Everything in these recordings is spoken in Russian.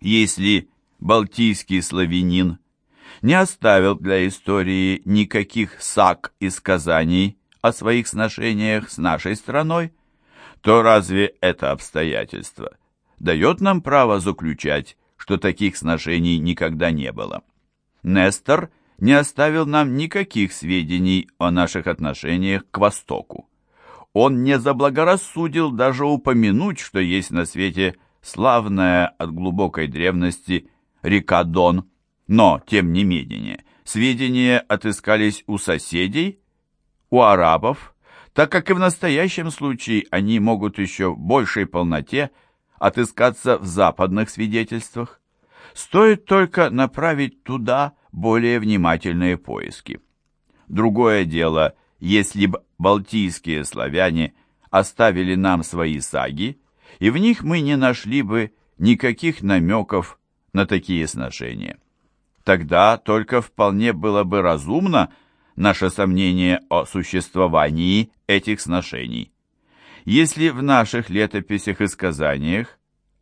Если балтийский славянин не оставил для истории никаких саг и сказаний о своих сношениях с нашей страной, то разве это обстоятельство дает нам право заключать, что таких сношений никогда не было? Нестор не оставил нам никаких сведений о наших отношениях к Востоку. Он не заблагорассудил даже упомянуть, что есть на свете славная от глубокой древности река Дон, но, тем не менее, сведения отыскались у соседей, у арабов, так как и в настоящем случае они могут еще в большей полноте отыскаться в западных свидетельствах. Стоит только направить туда более внимательные поиски. Другое дело, если бы балтийские славяне оставили нам свои саги, и в них мы не нашли бы никаких намеков на такие сношения. Тогда только вполне было бы разумно наше сомнение о существовании этих сношений. Если в наших летописях и сказаниях,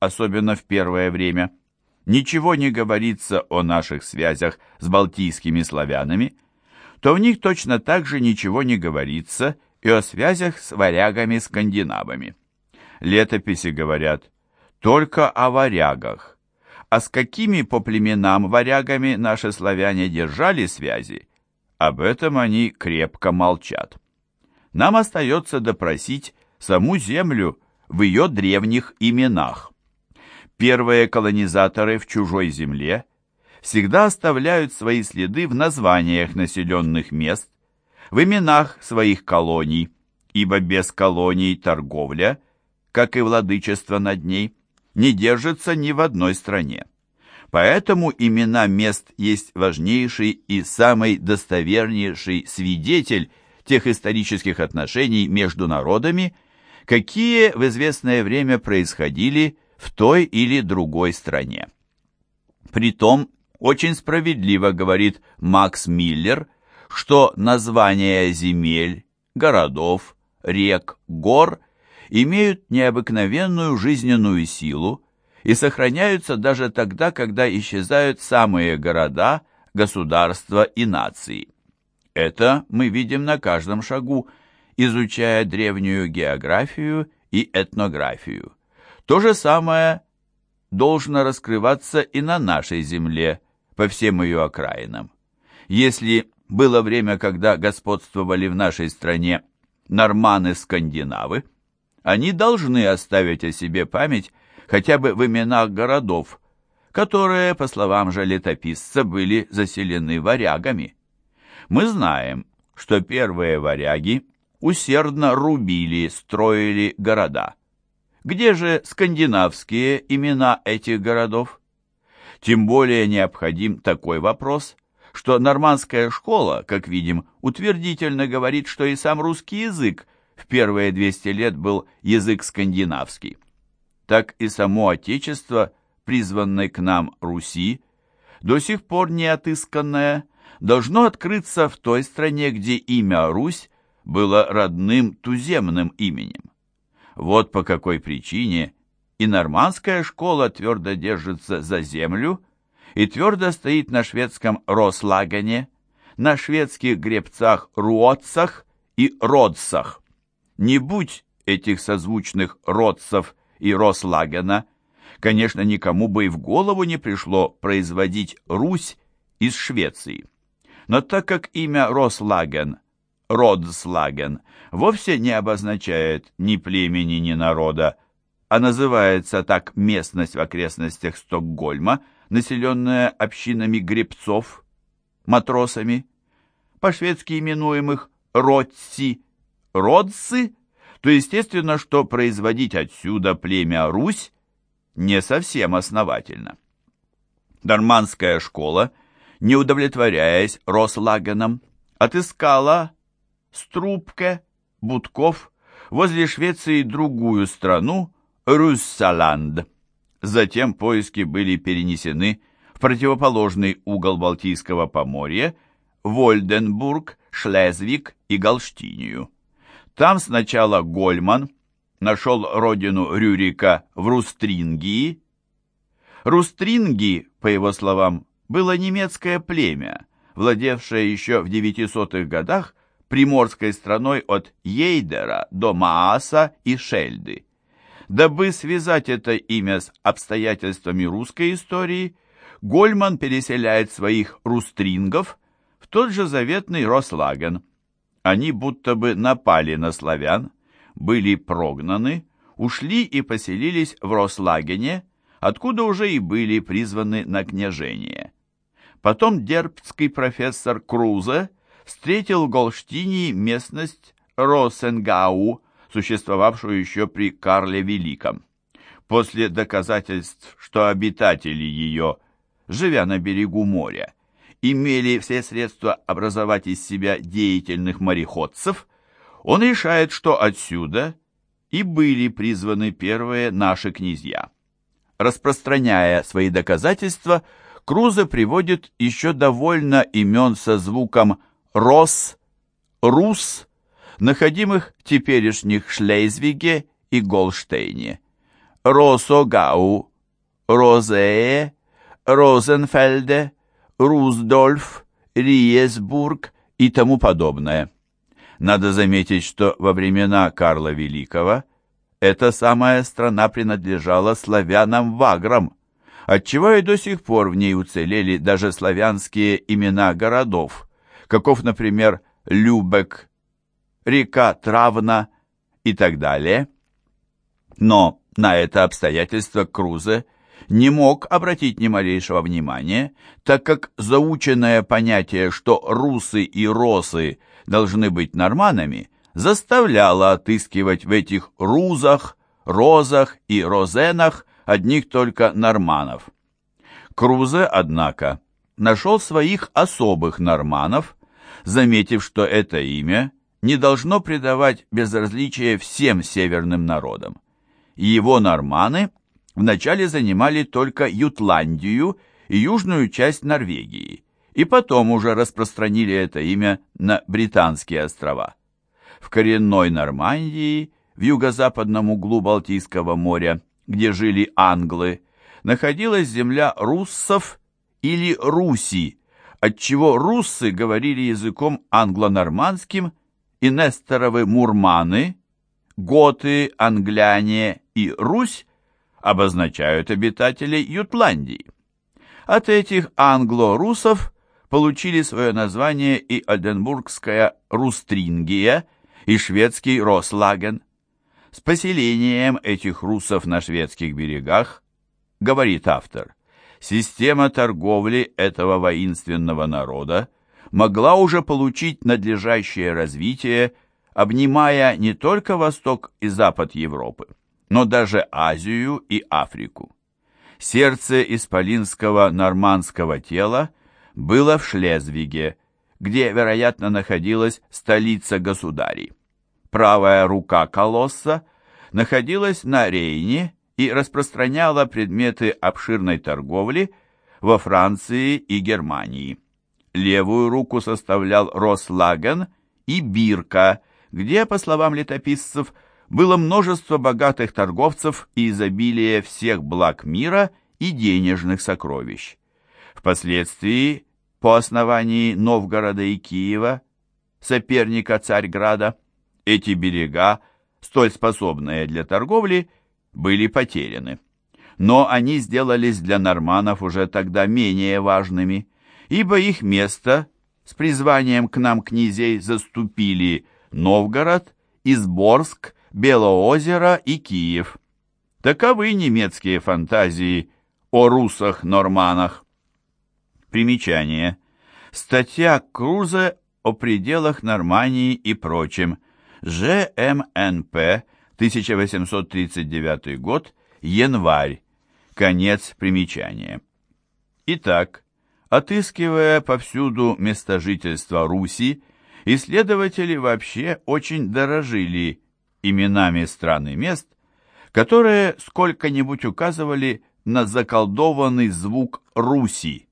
особенно в первое время, ничего не говорится о наших связях с балтийскими славянами, то в них точно так же ничего не говорится и о связях с варягами-скандинавами. Летописи говорят только о варягах, а с какими по племенам варягами наши славяне держали связи, об этом они крепко молчат. Нам остается допросить саму землю в ее древних именах. Первые колонизаторы в чужой земле всегда оставляют свои следы в названиях населенных мест, в именах своих колоний, ибо без колоний торговля, как и владычество над ней, не держится ни в одной стране. Поэтому имена мест есть важнейший и самый достовернейший свидетель тех исторических отношений между народами, какие в известное время происходили в той или другой стране. Притом, очень справедливо говорит Макс Миллер, что названия земель, городов, рек, гор имеют необыкновенную жизненную силу и сохраняются даже тогда, когда исчезают самые города, государства и нации. Это мы видим на каждом шагу, изучая древнюю географию и этнографию. То же самое должно раскрываться и на нашей земле – по всем ее окраинам. Если было время, когда господствовали в нашей стране норманы-скандинавы, они должны оставить о себе память хотя бы в именах городов, которые, по словам же летописца, были заселены варягами. Мы знаем, что первые варяги усердно рубили, строили города. Где же скандинавские имена этих городов? Тем более необходим такой вопрос, что нормандская школа, как видим, утвердительно говорит, что и сам русский язык в первые 200 лет был язык скандинавский. Так и само Отечество, призванное к нам Руси, до сих пор не отысканное, должно открыться в той стране, где имя Русь было родным туземным именем. Вот по какой причине и нормандская школа твердо держится за землю и твердо стоит на шведском Рослагане, на шведских гребцах Руотцах и Родсах. Не будь этих созвучных Родцев и Рослагена, конечно, никому бы и в голову не пришло производить Русь из Швеции. Но так как имя Рослаген, Родслаген, вовсе не обозначает ни племени, ни народа, а называется так местность в окрестностях Стокгольма, населенная общинами гребцов, матросами, по-шведски именуемых Ротси, Родсы, то естественно, что производить отсюда племя Русь не совсем основательно. Дарманская школа, не удовлетворяясь Рослагеном, отыскала Струбке, Будков, возле Швеции другую страну, Руссаланд. Затем поиски были перенесены в противоположный угол Балтийского поморья, Вольденбург, Шлезвик и Галштинию. Там сначала Гольман нашел родину Рюрика в Рустрингии, Рустринги, по его словам, было немецкое племя, владевшее еще в 900-х годах приморской страной от Ейдера до Мааса и Шельды. Дабы связать это имя с обстоятельствами русской истории, Гольман переселяет своих рустрингов в тот же заветный Рослаген. Они будто бы напали на славян, были прогнаны, ушли и поселились в Рослагене, откуда уже и были призваны на княжение. Потом дербцкий профессор Крузе встретил в Голштине местность Росенгау, существовавшую еще при Карле Великом. После доказательств, что обитатели ее, живя на берегу моря, имели все средства образовать из себя деятельных мореходцев, он решает, что отсюда и были призваны первые наши князья. Распространяя свои доказательства, Крузе приводит еще довольно имен со звуком «рос», «рус», находимых в теперешних Шлейзвиге и Голштейне. Росогау, Розее, Розенфельде, Руздольф, Риесбург и тому подобное. Надо заметить, что во времена Карла Великого эта самая страна принадлежала славянам-ваграм, отчего и до сих пор в ней уцелели даже славянские имена городов, каков, например, Любек, река Травна и так далее. Но на это обстоятельство Крузе не мог обратить ни малейшего внимания, так как заученное понятие, что русы и росы должны быть норманами, заставляло отыскивать в этих рузах, розах и розенах одних только норманов. Крузе, однако, нашел своих особых норманов, заметив, что это имя не должно придавать безразличия всем северным народам. Его норманы вначале занимали только Ютландию и южную часть Норвегии, и потом уже распространили это имя на Британские острова. В коренной Нормандии, в юго-западном углу Балтийского моря, где жили англы, находилась земля руссов или Руси, отчего руссы говорили языком англо-нормандским и несторовы мурманы, готы, англяне и Русь обозначают обитателей Ютландии. От этих англо-русов получили свое название и Ольденбургская Рустрингия и шведский Рослаген. С поселением этих русов на шведских берегах, говорит автор, система торговли этого воинственного народа могла уже получить надлежащее развитие, обнимая не только восток и запад Европы, но даже Азию и Африку. Сердце исполинского нормандского тела было в Шлезвиге, где, вероятно, находилась столица государей. Правая рука колосса находилась на Рейне и распространяла предметы обширной торговли во Франции и Германии. Левую руку составлял Рослаген и Бирка, где, по словам летописцев, было множество богатых торговцев и изобилие всех благ мира и денежных сокровищ. Впоследствии, по основании Новгорода и Киева, соперника Царьграда, эти берега, столь способные для торговли, были потеряны. Но они сделались для норманов уже тогда менее важными ибо их место с призванием к нам князей заступили Новгород, Изборск, Белоозеро и Киев. Таковы немецкие фантазии о русах-норманах. Примечание. Статья Крузе о пределах Нормании и прочем. ЖМНП, 1839 год, январь. Конец примечания. Итак, Отыскивая повсюду место жительства Руси, исследователи вообще очень дорожили именами стран и мест, которые сколько-нибудь указывали на заколдованный звук Руси.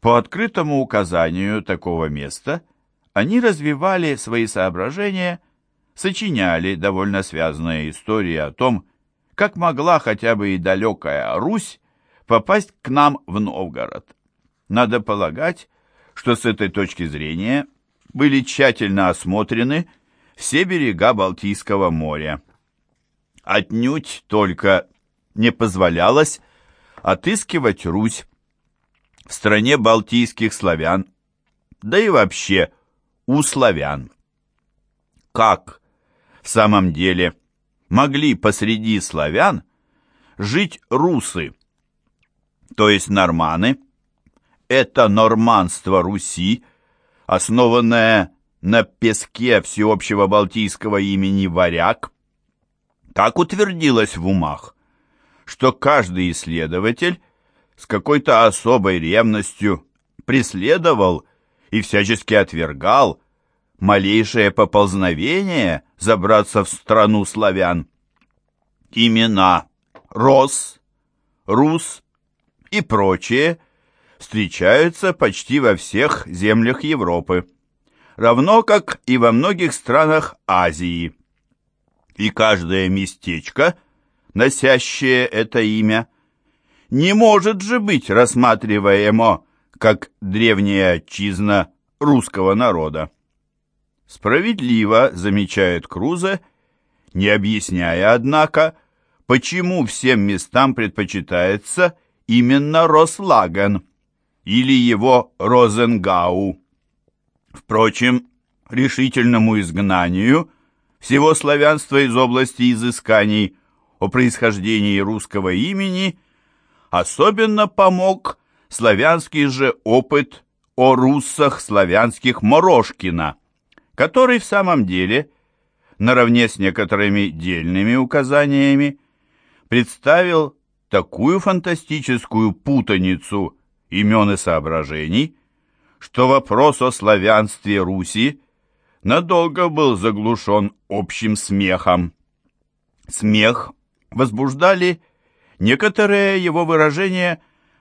По открытому указанию такого места они развивали свои соображения, сочиняли довольно связанные истории о том, как могла хотя бы и далекая Русь попасть к нам в Новгород. Надо полагать, что с этой точки зрения были тщательно осмотрены все берега Балтийского моря. Отнюдь только не позволялось отыскивать Русь в стране балтийских славян, да и вообще у славян. Как в самом деле могли посреди славян жить русы, то есть норманы? Это норманство Руси, основанное на песке всеобщего балтийского имени Варяг, так утвердилось в умах, что каждый исследователь с какой-то особой ревностью преследовал и всячески отвергал малейшее поползновение забраться в страну славян. Имена Рос, Рус и прочие встречаются почти во всех землях Европы, равно как и во многих странах Азии. И каждое местечко, носящее это имя, не может же быть рассматриваемо как древняя отчизна русского народа. Справедливо замечает Крузе, не объясняя, однако, почему всем местам предпочитается именно Рослаген или его Розенгау. Впрочем, решительному изгнанию всего славянства из области изысканий о происхождении русского имени особенно помог славянский же опыт о руссах славянских Морошкина, который в самом деле, наравне с некоторыми дельными указаниями, представил такую фантастическую путаницу имен и соображений, что вопрос о славянстве Руси надолго был заглушен общим смехом. Смех возбуждали некоторые его выражения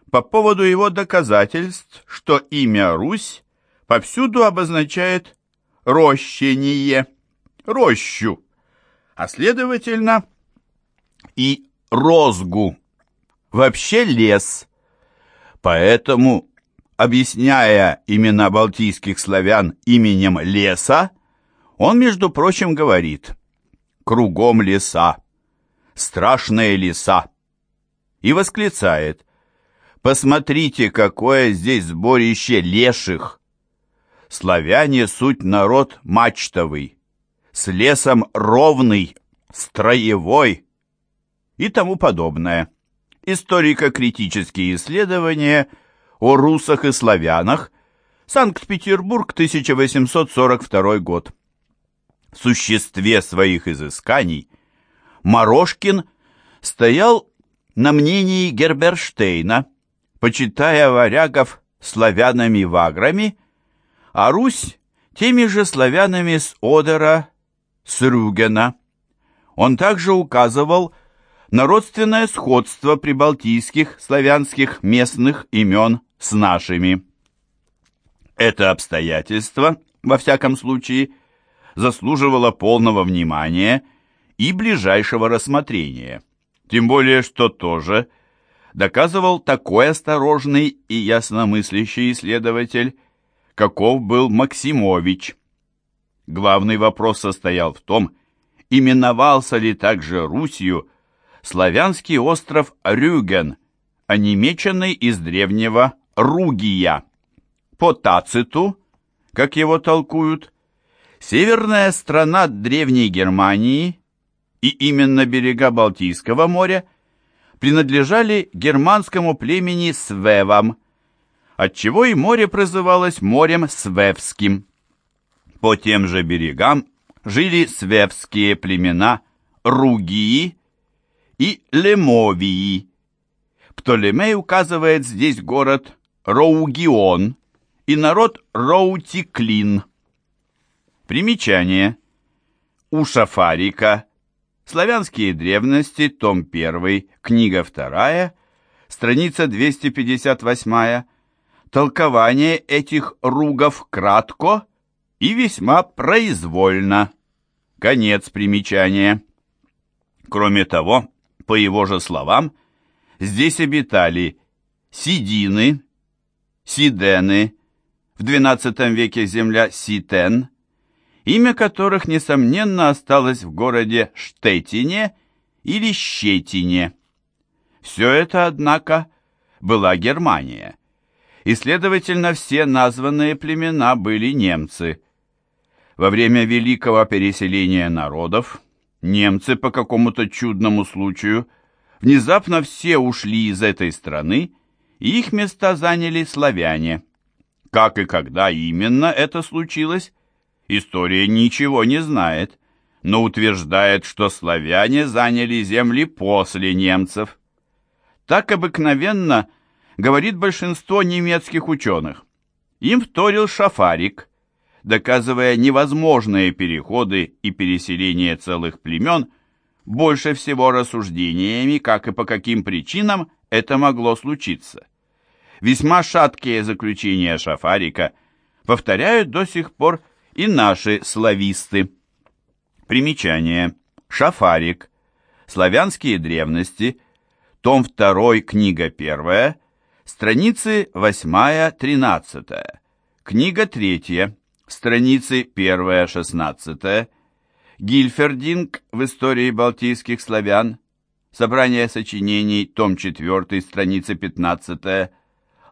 по поводу его доказательств, что имя Русь повсюду обозначает рощение, рощу, а следовательно и розгу, вообще лес. Поэтому, объясняя имена балтийских славян именем леса, он, между прочим, говорит «кругом леса, страшные леса» и восклицает «посмотрите, какое здесь сборище леших! Славяне суть народ мачтовый, с лесом ровный, строевой» и тому подобное. Историко-критические исследования о русах и славянах, Санкт-Петербург, 1842 год. В существе своих изысканий Морошкин стоял на мнении Герберштейна, почитая варягов славянами-ваграми, а Русь теми же славянами с Одера, с Рюгена. Он также указывал на родственное сходство прибалтийских славянских местных имен с нашими. Это обстоятельство, во всяком случае, заслуживало полного внимания и ближайшего рассмотрения, тем более что тоже доказывал такой осторожный и ясномыслящий исследователь, каков был Максимович. Главный вопрос состоял в том, именовался ли также Русью славянский остров Рюген, онемеченный из древнего Ругия. По Тациту, как его толкуют, северная страна древней Германии и именно берега Балтийского моря принадлежали германскому племени Свевам, отчего и море прозывалось морем Свевским. По тем же берегам жили свевские племена Ругии и Лемовии. Птолемей указывает здесь город Роугион и народ Роутиклин. Примечание. У Шафарика. Славянские древности, том 1, книга 2, страница 258. Толкование этих ругов кратко и весьма произвольно. Конец примечания. Кроме того, по его же словам, Здесь обитали Сидины, Сидены, в XII веке земля Ситен, имя которых, несомненно, осталось в городе Штетине или Щетине. Все это, однако, была Германия, и, следовательно, все названные племена были немцы. Во время великого переселения народов немцы по какому-то чудному случаю внезапно все ушли из этой страны, их места заняли славяне. Как и когда именно это случилось, история ничего не знает, но утверждает, что славяне заняли земли после немцев. Так обыкновенно говорит большинство немецких ученых. Им вторил Шафарик, доказывая невозможные переходы и переселение целых племен, больше всего рассуждениями, как и по каким причинам это могло случиться. Весьма шаткие заключения Шафарика повторяют до сих пор и наши слависты. Примечание. Шафарик. Славянские древности. Том 2, книга 1. Страницы 8-13. Книга 3. Страницы 1-16. Гильфердинг в истории балтийских славян. Собрание сочинений, том 4, страница 15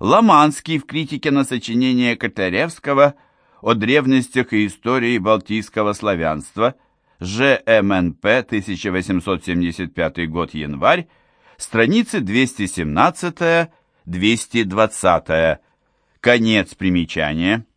Ломанский в критике на сочинение Катаревского о древностях и истории балтийского славянства, ЖМНП, 1875 год, январь, страницы 217-220, конец примечания.